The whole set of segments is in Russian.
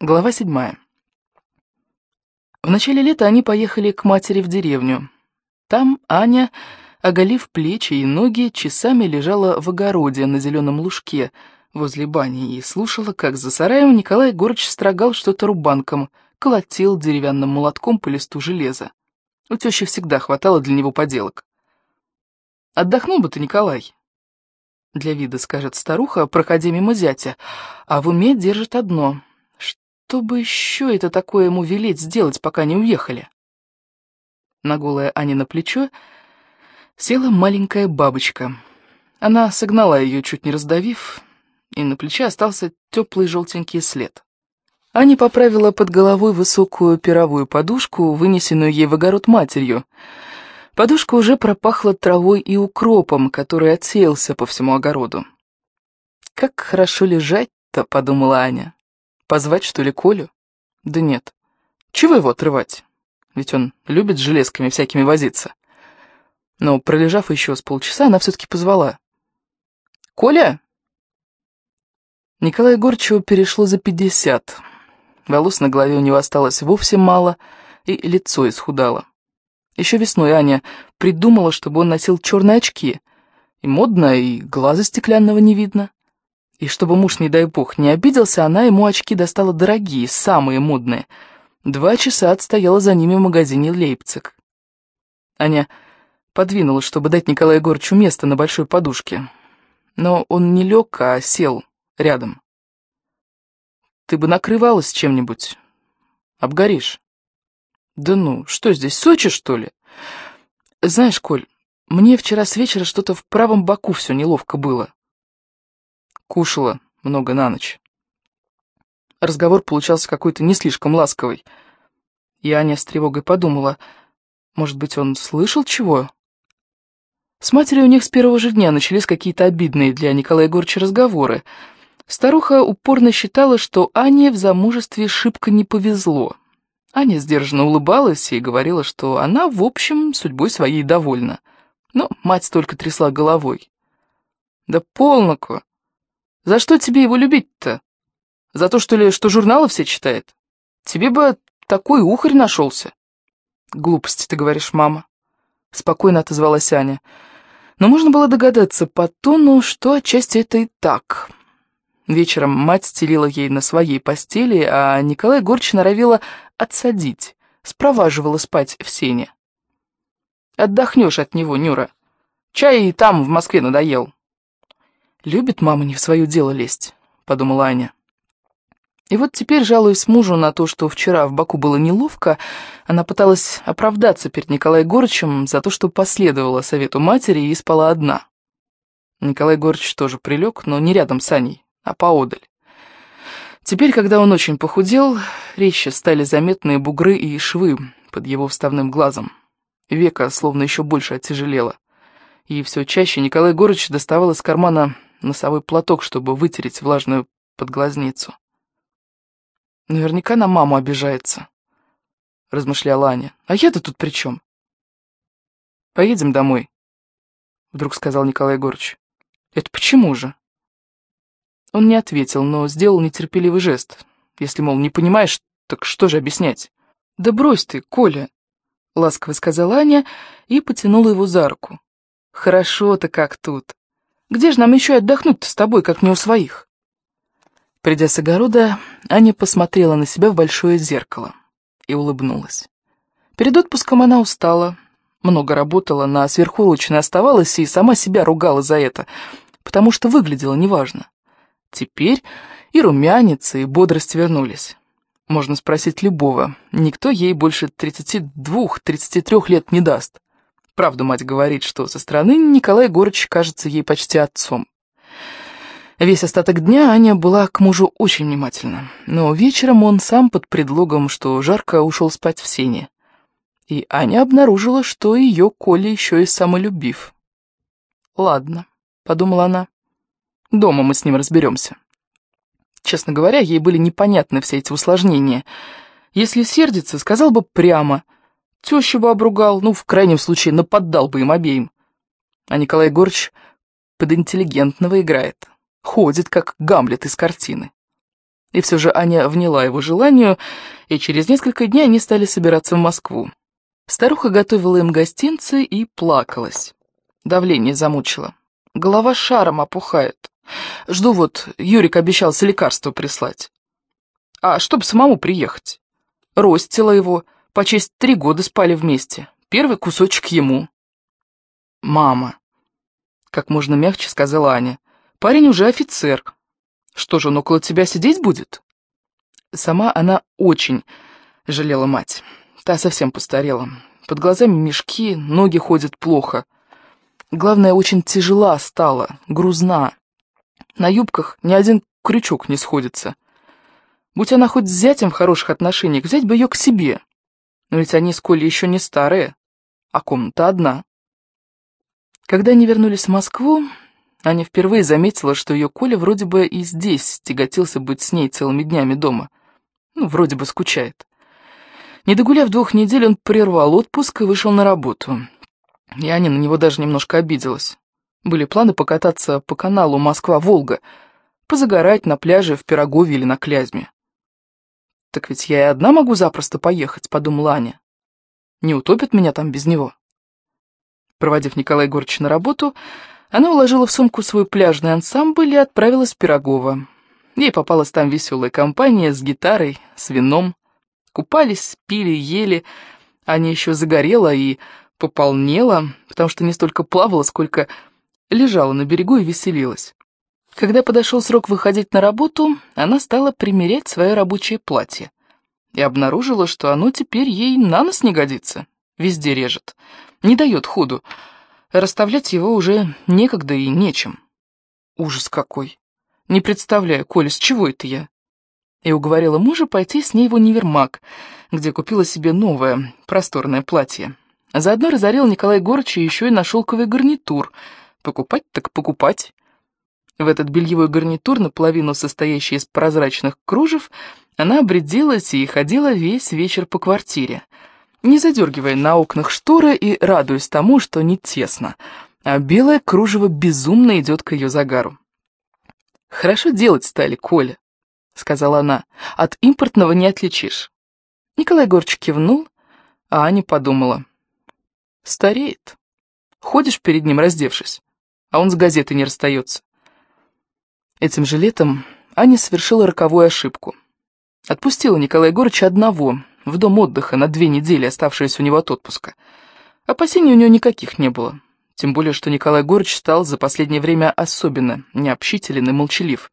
Глава седьмая. В начале лета они поехали к матери в деревню. Там Аня, оголив плечи и ноги, часами лежала в огороде на зеленом лужке возле бани и слушала, как за сараем Николай Горыч строгал что-то рубанком, колотил деревянным молотком по листу железа. У тещи всегда хватало для него поделок. «Отдохнул бы ты, Николай», — для вида скажет старуха, проходя мимо зятя, а в уме держит одно — что бы еще это такое ему велеть сделать, пока не уехали? На голое Ани на плечо села маленькая бабочка. Она согнала ее, чуть не раздавив, и на плече остался теплый желтенький след. Аня поправила под головой высокую пировую подушку, вынесенную ей в огород матерью. Подушка уже пропахла травой и укропом, который отсеялся по всему огороду. «Как хорошо лежать-то», — подумала Аня. Позвать, что ли, Колю? Да нет. Чего его отрывать? Ведь он любит с железками всякими возиться. Но, пролежав еще с полчаса, она все-таки позвала. «Коля?» Николаю Горчеву перешло за пятьдесят. Волос на голове у него осталось вовсе мало, и лицо исхудало. Еще весной Аня придумала, чтобы он носил черные очки. И модно, и глаза стеклянного не видно. И чтобы муж, не дай бог, не обиделся, она ему очки достала дорогие, самые модные. Два часа отстояла за ними в магазине «Лейпциг». Аня подвинула, чтобы дать Николаю Егорычу место на большой подушке. Но он не лег, а сел рядом. «Ты бы накрывалась чем-нибудь. Обгоришь». «Да ну, что здесь, Сочи, что ли?» «Знаешь, Коль, мне вчера с вечера что-то в правом боку все неловко было». Кушала много на ночь. Разговор получался какой-то не слишком ласковый. И Аня с тревогой подумала, может быть, он слышал чего? С матерью у них с первого же дня начались какие-то обидные для Николая Егоровича разговоры. Старуха упорно считала, что Ане в замужестве шибко не повезло. Аня сдержанно улыбалась и говорила, что она, в общем, судьбой своей довольна. Но мать только трясла головой. «Да полноку! За что тебе его любить-то? За то, что ли, что журналы все читает? Тебе бы такой ухарь нашелся. Глупости, ты говоришь, мама. Спокойно отозвалась Аня. Но можно было догадаться по тону, что отчасти это и так. Вечером мать стелила ей на своей постели, а Николай Горч норовила отсадить, спроваживала спать в сене. «Отдохнешь от него, Нюра. Чай и там, в Москве, надоел. «Любит мама не в свое дело лезть», — подумала Аня. И вот теперь, жалуясь мужу на то, что вчера в Баку было неловко, она пыталась оправдаться перед Николаем Горычем за то, что последовала совету матери и спала одна. Николай Горыч тоже прилег, но не рядом с Аней, а поодаль. Теперь, когда он очень похудел, резче стали заметные бугры и швы под его вставным глазом. Века словно еще больше оттяжелело. И все чаще Николай Горыч доставал из кармана носовой платок, чтобы вытереть влажную подглазницу. «Наверняка на маму обижается», — размышляла Аня. «А я-то тут при чем?» «Поедем домой», — вдруг сказал Николай Егорыч. «Это почему же?» Он не ответил, но сделал нетерпеливый жест. Если, мол, не понимаешь, так что же объяснять? «Да брось ты, Коля», — ласково сказала Аня и потянула его за руку. «Хорошо-то как тут. Где же нам еще отдохнуть-то с тобой, как не у своих?» Придя с огорода, Аня посмотрела на себя в большое зеркало и улыбнулась. Перед отпуском она устала, много работала, на сверхурочной оставалась и сама себя ругала за это, потому что выглядела неважно. Теперь и румянец, и бодрость вернулись. Можно спросить любого, никто ей больше 32-33 лет не даст. Правду мать говорит, что со стороны Николай Егорыч кажется ей почти отцом. Весь остаток дня Аня была к мужу очень внимательна, но вечером он сам под предлогом, что жарко, ушел спать в сене. И Аня обнаружила, что ее Коля еще и самолюбив. «Ладно», — подумала она, — «дома мы с ним разберемся». Честно говоря, ей были непонятны все эти усложнения. Если сердится, сказал бы прямо — Тещу бы обругал, ну, в крайнем случае, наподдал бы им обеим. А Николай Егорыч под интеллигентного играет. Ходит, как Гамлет из картины. И все же Аня вняла его желанию, и через несколько дней они стали собираться в Москву. Старуха готовила им гостинцы и плакалась. Давление замучило. Голова шаром опухает. Жду вот, Юрик обещался лекарство прислать. А чтоб самому приехать. Ростила его, по честь три года спали вместе. Первый кусочек ему. «Мама», — как можно мягче сказала Аня, — «парень уже офицер. Что же, он около тебя сидеть будет?» Сама она очень жалела мать. Та совсем постарела. Под глазами мешки, ноги ходят плохо. Главное, очень тяжела стала, грузна. На юбках ни один крючок не сходится. Будь она хоть с зятем в хороших отношениях, взять бы ее к себе. Но ведь они с Колей еще не старые, а комната одна. Когда они вернулись в Москву, Аня впервые заметила, что ее Коля вроде бы и здесь тяготился быть с ней целыми днями дома. Ну, вроде бы скучает. Не догуляв двух недель, он прервал отпуск и вышел на работу. И Аня на него даже немножко обиделась. Были планы покататься по каналу Москва-Волга, позагорать на пляже в Пирогове или на Клязьме. «Так ведь я и одна могу запросто поехать», — подумала Аня. «Не утопит меня там без него». Проводив Николая Егорыча на работу, она уложила в сумку свой пляжный ансамбль и отправилась в Пирогово. Ей попалась там веселая компания с гитарой, с вином. Купались, пили, ели. Аня еще загорела и пополнела, потому что не столько плавала, сколько лежала на берегу и веселилась. Когда подошел срок выходить на работу, она стала примерять свое рабочее платье и обнаружила, что оно теперь ей на нос не годится, везде режет, не дает ходу. Расставлять его уже некогда и нечем. Ужас какой! Не представляю, Коля, с чего это я? И уговорила мужа пойти с ней в универмаг, где купила себе новое, просторное платье. Заодно разорил Николай Горыча еще и на шелковый гарнитур. Покупать так покупать. В этот бельевой гарнитур, наполовину состоящий из прозрачных кружев, она обрядилась и ходила весь вечер по квартире, не задергивая на окнах шторы и радуясь тому, что не тесно, а белое кружево безумно идет к ее загару. «Хорошо делать стали, Коля», — сказала она, — «от импортного не отличишь». Николай Горч кивнул, а Аня подумала. «Стареет. Ходишь перед ним, раздевшись, а он с газеты не расстается. Этим же летом Аня совершила роковую ошибку. Отпустила Николая Егорыча одного, в дом отдыха на две недели, оставшиеся у него от отпуска. Опасений у нее никаких не было. Тем более, что Николай Егорыч стал за последнее время особенно необщителен и молчалив.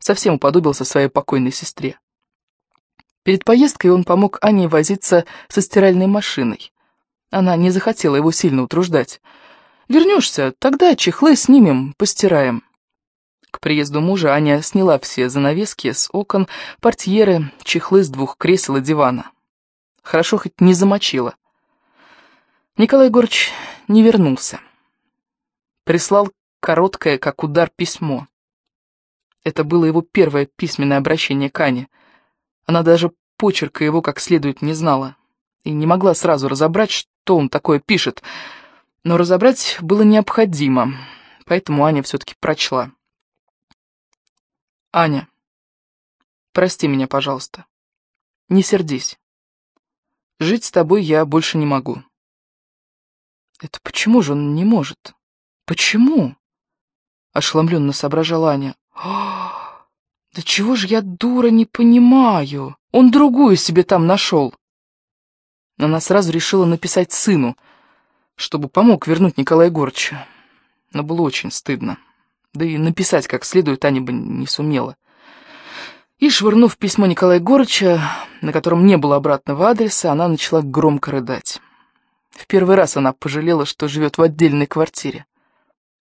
Совсем уподобился своей покойной сестре. Перед поездкой он помог Ане возиться со стиральной машиной. Она не захотела его сильно утруждать. «Вернешься, тогда чехлы снимем, постираем». К приезду мужа Аня сняла все занавески с окон, портьеры, чехлы с двух кресел и дивана. Хорошо хоть не замочила. Николай Егорыч не вернулся. Прислал короткое, как удар, письмо. Это было его первое письменное обращение к Ане. Она даже почерка его как следует не знала и не могла сразу разобрать, что он такое пишет, но разобрать было необходимо, поэтому Аня все-таки прочла. Аня, прости меня, пожалуйста. Не сердись. Жить с тобой я больше не могу. Это почему же он не может? Почему? Ошеломленно соображала Аня. «А, да чего же я, дура, не понимаю? Он другую себе там нашел. Она сразу решила написать сыну, чтобы помог вернуть Николая Егорыча. Но было очень стыдно. Да и написать как следует Аня бы не сумела. И, швырнув письмо Николая Егорыча, на котором не было обратного адреса, она начала громко рыдать. В первый раз она пожалела, что живет в отдельной квартире.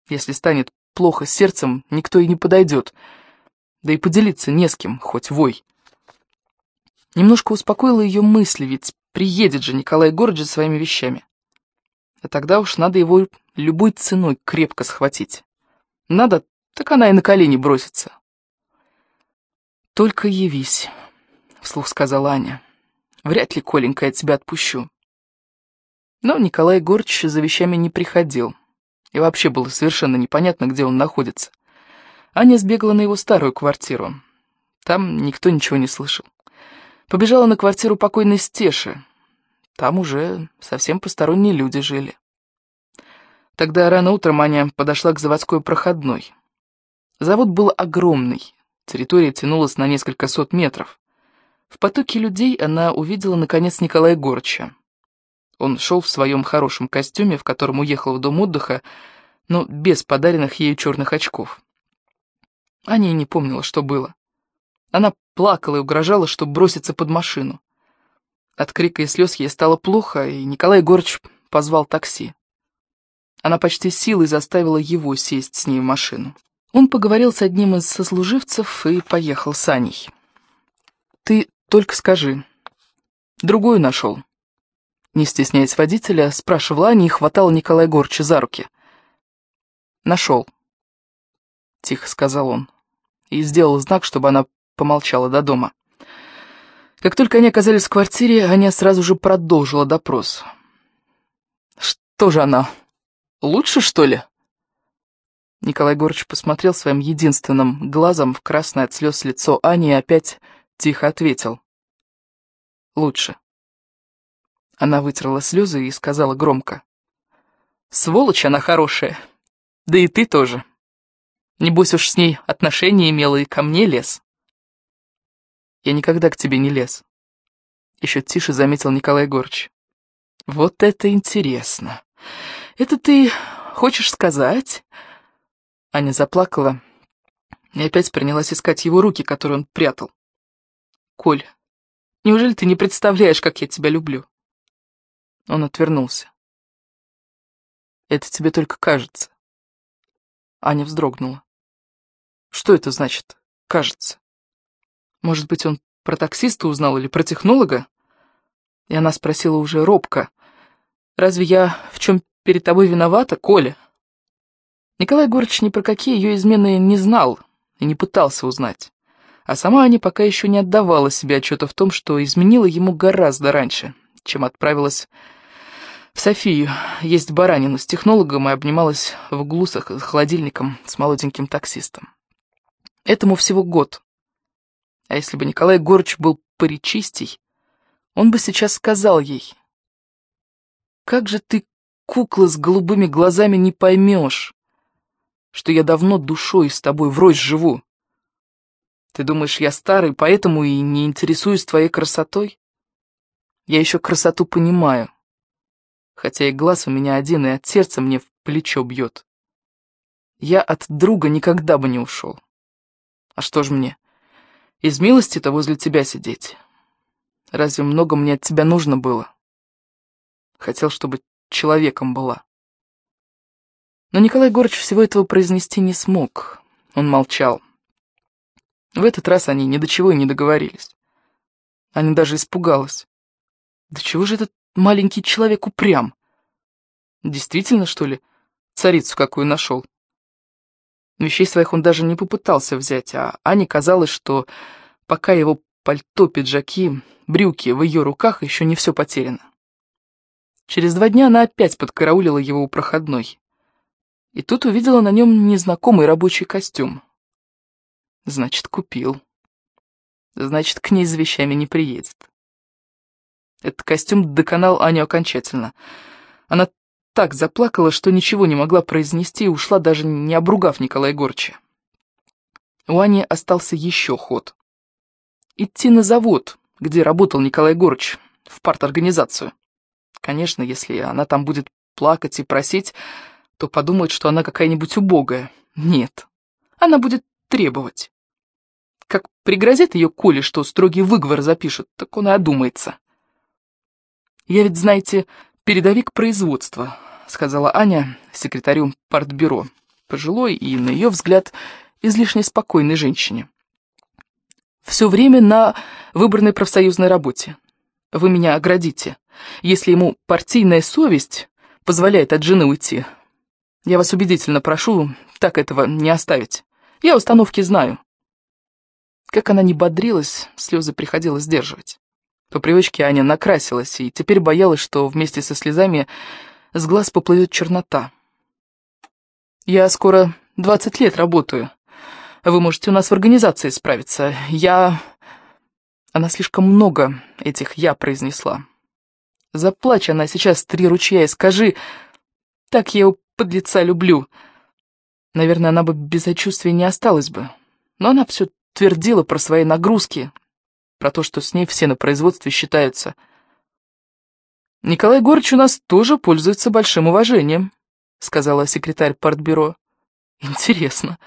Если станет плохо с сердцем, никто и не подойдет. Да и поделиться не с кем, хоть вой. Немножко успокоила ее мысли, ведь приедет же Николай Егорыч своими вещами. А тогда уж надо его любой ценой крепко схватить. Надо, так она и на колени бросится. «Только явись», — вслух сказала Аня. «Вряд ли, Коленька, я тебя отпущу». Но Николай Егорыч за вещами не приходил. И вообще было совершенно непонятно, где он находится. Аня сбегала на его старую квартиру. Там никто ничего не слышал. Побежала на квартиру покойной Стеши. Там уже совсем посторонние люди жили. Тогда рано утром Аня подошла к заводской проходной. Завод был огромный, территория тянулась на несколько сот метров. В потоке людей она увидела, наконец, Николая Горча. Он шел в своем хорошем костюме, в котором уехал в дом отдыха, но без подаренных ею черных очков. Аня и не помнила, что было. Она плакала и угрожала, что бросится под машину. От крика и слез ей стало плохо, и Николай Горч позвал такси. Она почти силой заставила его сесть с ней в машину. Он поговорил с одним из сослуживцев и поехал с Аней. «Ты только скажи. Другую нашел». Не стесняясь водителя, спрашивала Аня и хватала Николая Горча за руки. «Нашел», — тихо сказал он, и сделал знак, чтобы она помолчала до дома. Как только они оказались в квартире, Аня сразу же продолжила допрос. «Что же она, Лучше, что ли?» Николай Горч посмотрел своим единственным глазом в красное от слез лицо Ани и опять тихо ответил. «Лучше». Она вытерла слезы и сказала громко. «Сволочь она хорошая. Да и ты тоже. Небось уж с ней отношения имела и ко мне лез». «Я никогда к тебе не лез», — еще тише заметил Николай Горч. «Вот это интересно. «Это ты хочешь сказать?» Аня заплакала и опять принялась искать его руки, которые он прятал. «Коль, неужели ты не представляешь, как я тебя люблю?» Он отвернулся. «Это тебе только кажется». Аня вздрогнула. «Что это значит «кажется»? Может быть, он про таксиста узнал или про технолога?» И она спросила уже робко. «Разве я в чем перед тобой виновата, Коля?» Николай Горыч ни про какие ее измены не знал и не пытался узнать. А сама Аня пока еще не отдавала себе отчета в том, что изменила ему гораздо раньше, чем отправилась в Софию есть баранину с технологом и обнималась в углу с холодильником с молоденьким таксистом. Этому всего год. А если бы Николай Горыч был поречистей, он бы сейчас сказал ей, «Как же ты кукла с голубыми глазами не поймешь, что я давно душой с тобой врозь живу. Ты думаешь, я старый, поэтому и не интересуюсь твоей красотой? Я еще красоту понимаю, хотя и глаз у меня один, и от сердца мне в плечо бьет. Я от друга никогда бы не ушел. А что ж мне, из милости-то возле тебя сидеть? Разве много мне от тебя нужно было? Хотел, чтобы человеком была. Но Николай Горч всего этого произнести не смог. Он молчал. В этот раз они ни до чего и не договорились. Аня даже испугалась. Да чего же этот маленький человек упрям? Действительно, что ли, царицу какую нашел? Вещей своих он даже не попытался взять, а Ане казалось, что пока его пальто, пиджаки, брюки в ее руках, еще не все потеряно. Через два дня она опять подкараулила его у проходной. И тут увидела на нем незнакомый рабочий костюм. Значит, купил. Значит, к ней за вещами не приедет. Этот костюм доконал Аню окончательно. Она так заплакала, что ничего не могла произнести и ушла, даже не обругав Николая Горча. У Ани остался еще ход. Идти на завод, где работал Николай Горч, в парторганизацию. Конечно, если она там будет плакать и просить, то подумают, что она какая-нибудь убогая. Нет, она будет требовать. Как пригрозит ее Коле, что строгий выговор запишет, так он и одумается. «Я ведь, знаете, передовик производства», — сказала Аня секретарю партбюро, пожилой и, на ее взгляд, излишне спокойной женщине. «Все время на выборной профсоюзной работе. Вы меня оградите если ему партийная совесть позволяет от жены уйти. Я вас убедительно прошу так этого не оставить. Я установки знаю. Как она не бодрилась, слезы приходилось сдерживать. По привычке Аня накрасилась и теперь боялась, что вместе со слезами с глаз поплывет чернота. «Я скоро двадцать лет работаю. Вы можете у нас в организации справиться. Я...» Она слишком много этих «я» произнесла. Заплачь она сейчас три ручья и скажи, так я его подлеца люблю. Наверное, она бы без сочувствия не осталась бы. Но она все твердила про свои нагрузки, про то, что с ней все на производстве считаются. «Николай Горыч у нас тоже пользуется большим уважением», — сказала секретарь партбюро. «Интересно,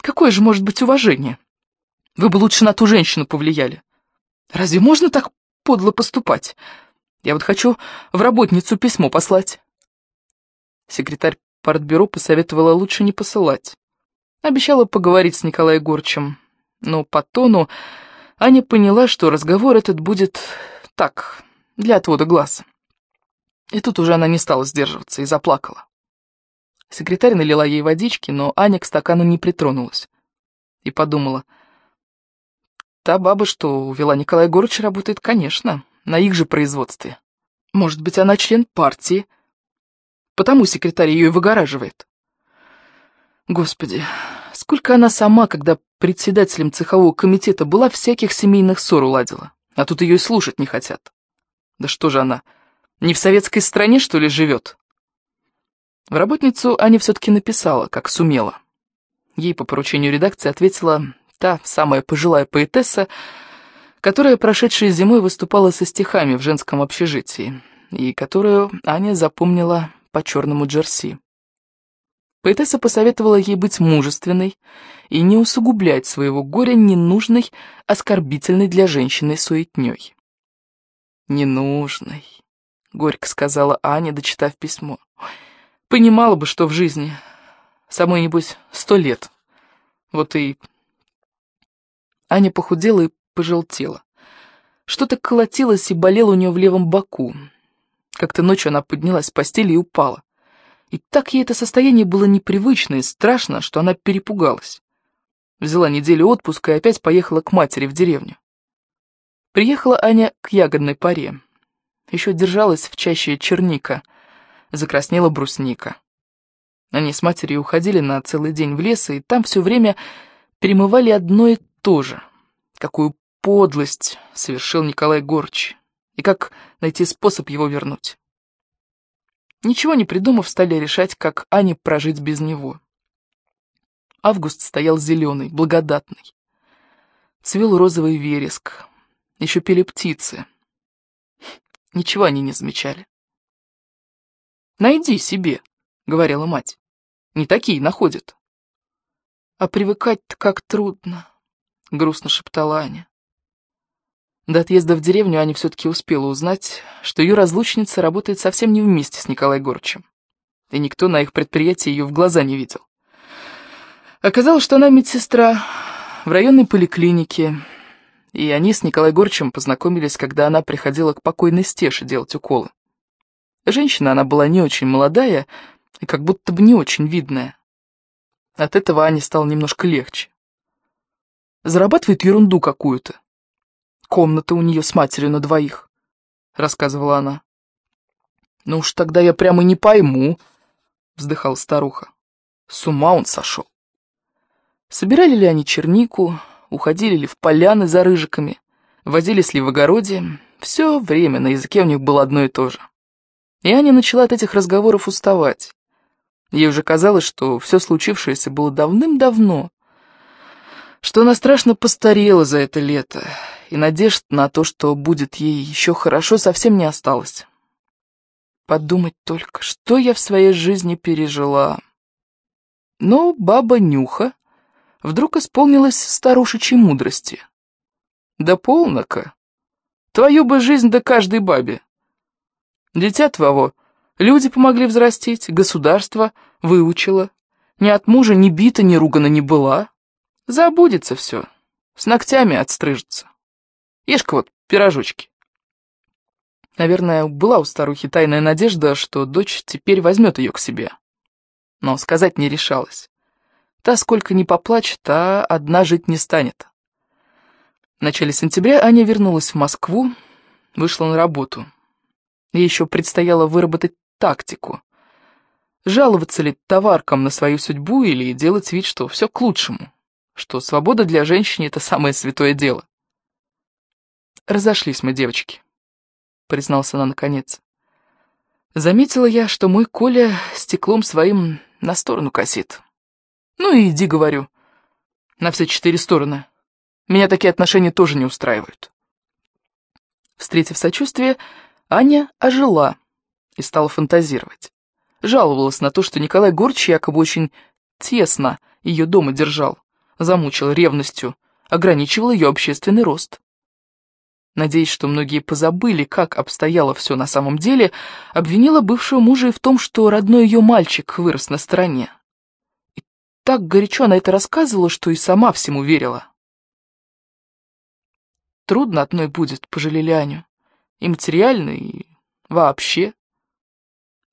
какое же может быть уважение? Вы бы лучше на ту женщину повлияли. Разве можно так подло поступать? Я вот хочу в работницу письмо послать». Секретарь партбюро посоветовала лучше не посылать. Обещала поговорить с Николаем Горчем, но по тону Аня поняла, что разговор этот будет так, для отвода глаз. И тут уже она не стала сдерживаться и заплакала. Секретарь налила ей водички, но Аня к стакану не притронулась. И подумала, та баба, что увела Николая Горыча, работает, конечно, на их же производстве. Может быть, она член партии, потому секретарь ее и выгораживает. Господи, сколько она сама, когда председателем цехового комитета была, всяких семейных ссор уладила, а тут ее и слушать не хотят. Да что же она, не в советской стране, что ли, живет? В работницу Аня все-таки написала, как сумела. Ей по поручению редакции ответила та самая пожилая поэтесса, которая прошедшей зимой выступала со стихами в женском общежитии, и которую Аня запомнила по черному джерси. Поэтесса посоветовала ей быть мужественной и не усугублять своего горя ненужной, оскорбительной для женщины суетней. «Ненужной», — горько сказала Аня, дочитав письмо. «Понимала бы, что в жизни. Самой, небось, сто лет. Вот и...» Аня похудела и пожелтела. Что-то колотилось и болело у нее в левом боку. Как-то ночью она поднялась с постели и упала. И так ей это состояние было непривычно и страшно, что она перепугалась. Взяла неделю отпуска и опять поехала к матери в деревню. Приехала Аня к ягодной паре. Еще держалась в чаще черника, закраснела брусника. Они с матерью уходили на целый день в лес, и там все время перемывали одно и то же. Какую подлость совершил Николай Горч, и как найти способ его вернуть. Ничего не придумав, стали решать, как Ане прожить без него. Август стоял зеленый, благодатный. Цвел розовый вереск, еще пели птицы. Ничего они не замечали. «Найди себе», — говорила мать. «Не такие находят». «А привыкать-то как трудно», — грустно шептала Аня. До отъезда в деревню Аня все-таки успела узнать, что ее разлучница работает совсем не вместе с Николаем Горчем. И никто на их предприятии ее в глаза не видел. Оказалось, что она медсестра в районной поликлинике, и они с Николаем Горчем познакомились, когда она приходила к покойной Стеше делать уколы. Женщина она была не очень молодая и как будто бы не очень видная. От этого Ане стало немножко легче. Зарабатывает ерунду какую-то, Комната у нее с матерью на двоих», — рассказывала она. «Ну уж тогда я прямо не пойму», — вздыхала старуха. «С ума он сошел». Собирали ли они чернику, уходили ли в поляны за рыжиками, возились ли в огороде, все время на языке у них было одно и то же. И Аня начала от этих разговоров уставать. Ей уже казалось, что все случившееся было давным-давно, что она страшно постарела за это лето, и надежд на то, что будет ей еще хорошо, совсем не осталось. Подумать только, что я в своей жизни пережила. Но баба Нюха вдруг исполнилась старушечьей мудрости. Да полно-ка. Твою бы жизнь да каждой бабе. Дитя твоего люди помогли взрастить, государство выучило. Ни от мужа ни бита, ни ругана не была. Забудется все, с ногтями отстрижется. Ешь-ка вот пирожочки. Наверное, была у старухи тайная надежда, что дочь теперь возьмет ее к себе. Но сказать не решалась. Та сколько ни поплачет, та одна жить не станет. В начале сентября Аня вернулась в Москву, вышла на работу. Ей еще предстояло выработать тактику. Жаловаться ли товаркам на свою судьбу или делать вид, что все к лучшему. Что свобода для женщины — это самое святое дело. «Разошлись мы, девочки», — признался она наконец. Заметила я, что мой Коля стеклом своим на сторону косит. Ну и иди, говорю, на все четыре стороны. Меня такие отношения тоже не устраивают. Встретив сочувствие, Аня ожила и стала фантазировать. Жаловалась на то, что Николай Горч якобы очень тесно ее дома держал, замучил ревностью, ограничивал ее общественный рост. Надеясь, что многие позабыли, как обстояло все на самом деле, обвинила бывшего мужа и в том, что родной ее мальчик вырос на стороне. И так горячо она это рассказывала, что и сама всему верила. Трудно одной будет, пожалели Аню. И материально, и вообще.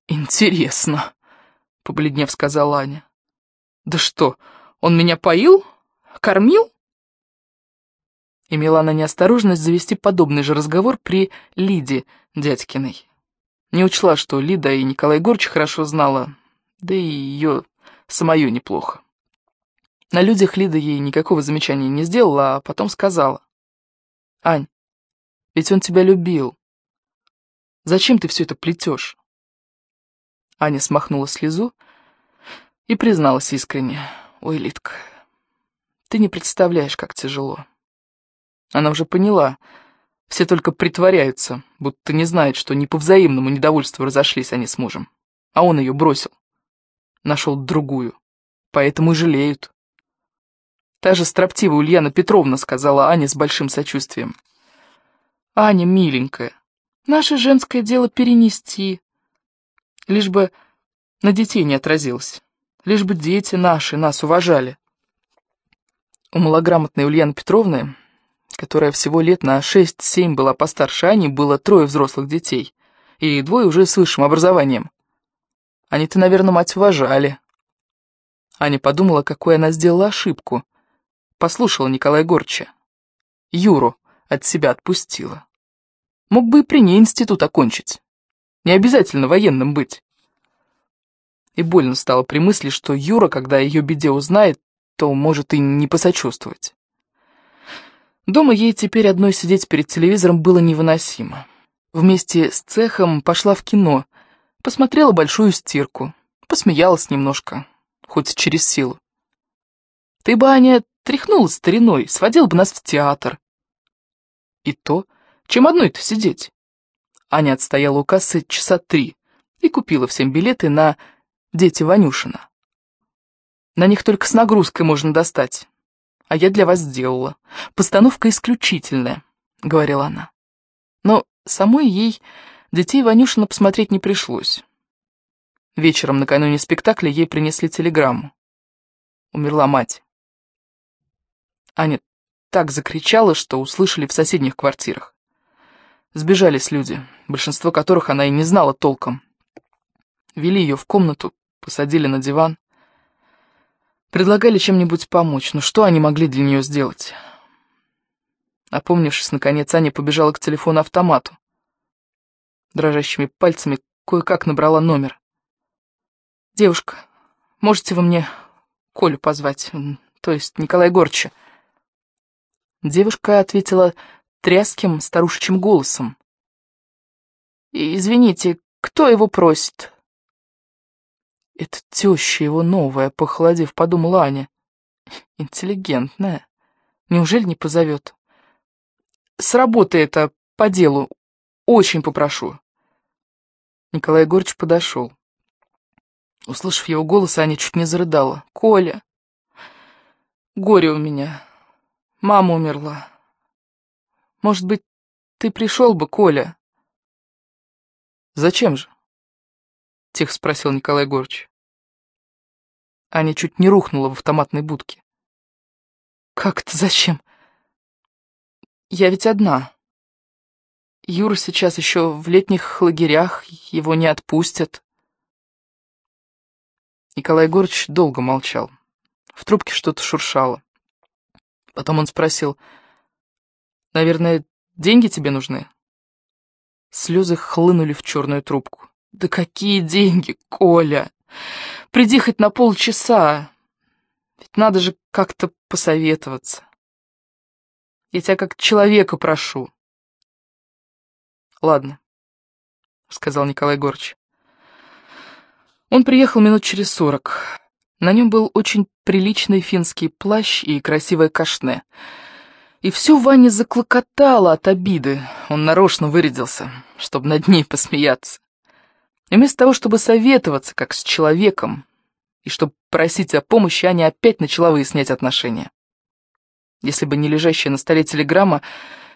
Интересно, побледнев сказала Аня. Да что, он меня поил? Кормил? Имела она неосторожность завести подобный же разговор при Лиде Дядькиной. Не учла, что Лида и Николай Горч хорошо знала, да и ее самое неплохо. На людях Лида ей никакого замечания не сделала, а потом сказала. «Ань, ведь он тебя любил. Зачем ты все это плетешь?» Аня смахнула слезу и призналась искренне. «Ой, Лидка, ты не представляешь, как тяжело». Она уже поняла. Все только притворяются, будто не знают, что не по взаимному недовольству разошлись они с мужем. А он ее бросил. Нашел другую. Поэтому и жалеют. Та же строптивая Ульяна Петровна сказала Ане с большим сочувствием. «Аня, миленькая, наше женское дело перенести. Лишь бы на детей не отразилось. Лишь бы дети наши нас уважали». У малограмотной Ульяны Петровны которая всего лет на 6-7 была постарше Ани, было трое взрослых детей, и двое уже с высшим образованием. Они-то, наверное, мать уважали. Аня подумала, какую она сделала ошибку. Послушала Николая Горча. Юру от себя отпустила. Мог бы и при ней институт окончить. Не обязательно военным быть. И больно стало при мысли, что Юра, когда ее беде узнает, то может и не посочувствовать. Дома ей теперь одной сидеть перед телевизором было невыносимо. Вместе с цехом пошла в кино, посмотрела большую стирку, посмеялась немножко, хоть через силу. Ты бы, Аня, тряхнула стариной, сводила бы нас в театр. И то, чем одной-то сидеть. Аня отстояла у кассы часа три и купила всем билеты на «Дети Ванюшина». На них только с нагрузкой можно достать а я для вас сделала. Постановка исключительная», — говорила она. Но самой ей детей Ванюшина посмотреть не пришлось. Вечером накануне спектакля ей принесли телеграмму. Умерла мать. Аня так закричала, что услышали в соседних квартирах. Сбежались люди, большинство которых она и не знала толком. Вели ее в комнату, посадили на диван. Предлагали чем-нибудь помочь, но что они могли для нее сделать? Опомнившись, наконец, Аня побежала к телефону-автомату. Дрожащими пальцами кое-как набрала номер. «Девушка, можете вы мне Колю позвать, то есть Николай Горча?» Девушка ответила тряским старушечьим голосом. «Извините, кто его просит?» Это теща его новая, похолодев, подумала Аня. Интеллигентная. Неужели не позовет? С работы это, по делу. Очень попрошу. Николай Егорович подошел. Услышав его голос, Аня чуть не зарыдала. «Коля! Горе у меня. Мама умерла. Может быть, ты пришел бы, Коля?» «Зачем же?» — тихо спросил Николай Горч. Аня чуть не рухнула в автоматной будке. «Как это зачем? Я ведь одна. Юра сейчас еще в летних лагерях, его не отпустят». Николай Горч долго молчал. В трубке что-то шуршало. Потом он спросил, «Наверное, деньги тебе нужны?» Слезы хлынули в черную трубку. «Да какие деньги, Коля! Приди хоть на полчаса. Ведь надо же как-то посоветоваться. Я тебя как человека прошу. Ладно, сказал Николай Горч. Он приехал минут через сорок. На нем был очень приличный финский плащ и красивое кашне. И все Ване заклокотало от обиды. Он нарочно вырядился, чтобы над ней посмеяться. И вместо того, чтобы советоваться, как с человеком, и чтобы просить о помощи, Аня опять начала выяснять отношения. Если бы не лежащая на столе телеграмма,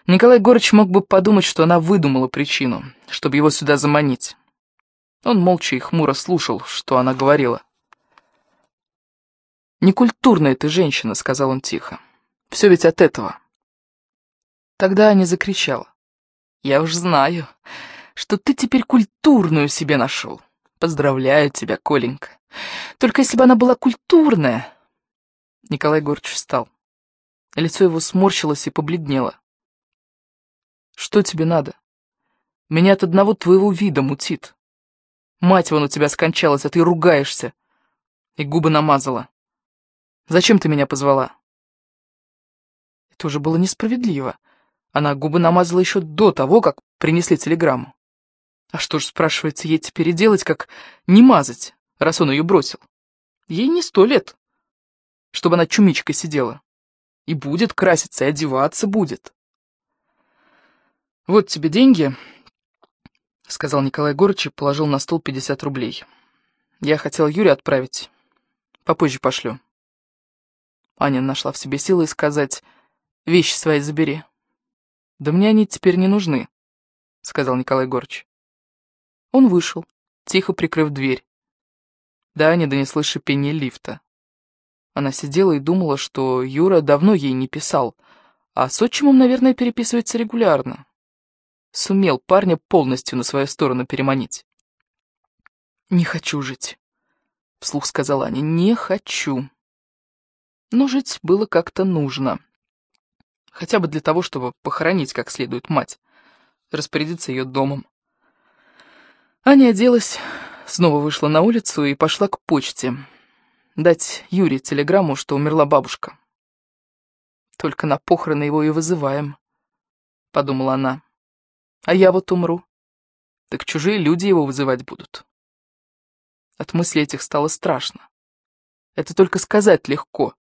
Николай Горыч мог бы подумать, что она выдумала причину, чтобы его сюда заманить. Он молча и хмуро слушал, что она говорила. «Некультурная ты женщина», — сказал он тихо. «Все ведь от этого». Тогда Аня закричала. «Я уж знаю, что ты теперь культурную себе нашел. Поздравляю тебя, Коленька. Только если бы она была культурная...» Николай Горч встал. Лицо его сморщилось и побледнело. «Что тебе надо? Меня от одного твоего вида мутит. Мать вон у тебя скончалась, а ты ругаешься». И губы намазала. «Зачем ты меня позвала?» Это уже было несправедливо. Она губы намазала еще до того, как принесли телеграмму. А что ж, спрашивается, ей теперь и делать, как не мазать, раз он ее бросил? Ей не сто лет, чтобы она чумичкой сидела. И будет краситься, и одеваться будет. «Вот тебе деньги», — сказал Николай Горыч и положил на стол 50 рублей. «Я хотел Юре отправить. Попозже пошлю». Аня нашла в себе силы сказать «Вещи свои забери». «Да мне они теперь не нужны», — сказал Николай Горыч. Он вышел, тихо прикрыв дверь. До Ани донеслось шипение лифта. Она сидела и думала, что Юра давно ей не писал, а с отчимом, наверное, переписывается регулярно. Сумел парня полностью на свою сторону переманить. «Не хочу жить», — вслух сказала Аня, — «не хочу». Но жить было как-то нужно. Хотя бы для того, чтобы похоронить как следует мать, распорядиться ее домом. Аня оделась, снова вышла на улицу и пошла к почте дать Юре телеграмму, что умерла бабушка. Только на похороны его и вызываем, — подумала она. А я вот умру. Так чужие люди его вызывать будут. От мысли этих стало страшно. Это только сказать легко.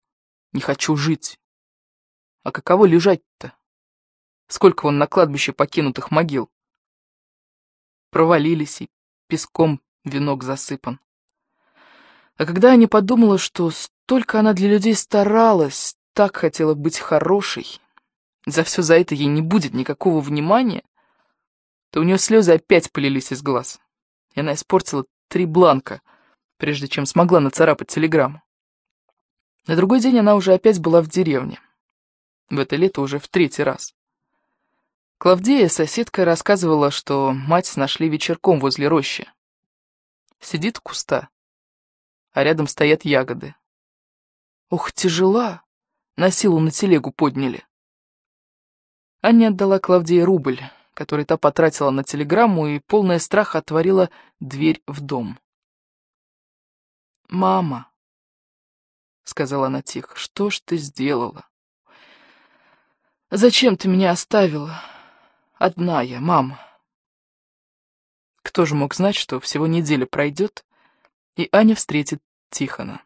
Не хочу жить. А каково лежать-то? Сколько вон на кладбище покинутых могил. Провалились, и песком венок засыпан. А когда Аня подумала, что столько она для людей старалась, так хотела быть хорошей, за все за это ей не будет никакого внимания, то у нее слезы опять полились из глаз. И она испортила три бланка, прежде чем смогла нацарапать телеграмму. На другой день она уже опять была в деревне. В это лето уже в третий раз. Клавдия, соседка, рассказывала, что мать нашли вечерком возле рощи. Сидит куста, а рядом стоят ягоды. Ох, тяжела! На силу на телегу подняли. Аня отдала Клавдии рубль, который та потратила на телеграмму, и, полная страха, отворила дверь в дом. «Мама», — сказала она тихо, — «что ж ты сделала? Зачем ты меня оставила? Одна я, мама». Кто же мог знать, что всего неделя пройдет, и Аня встретит Тихона.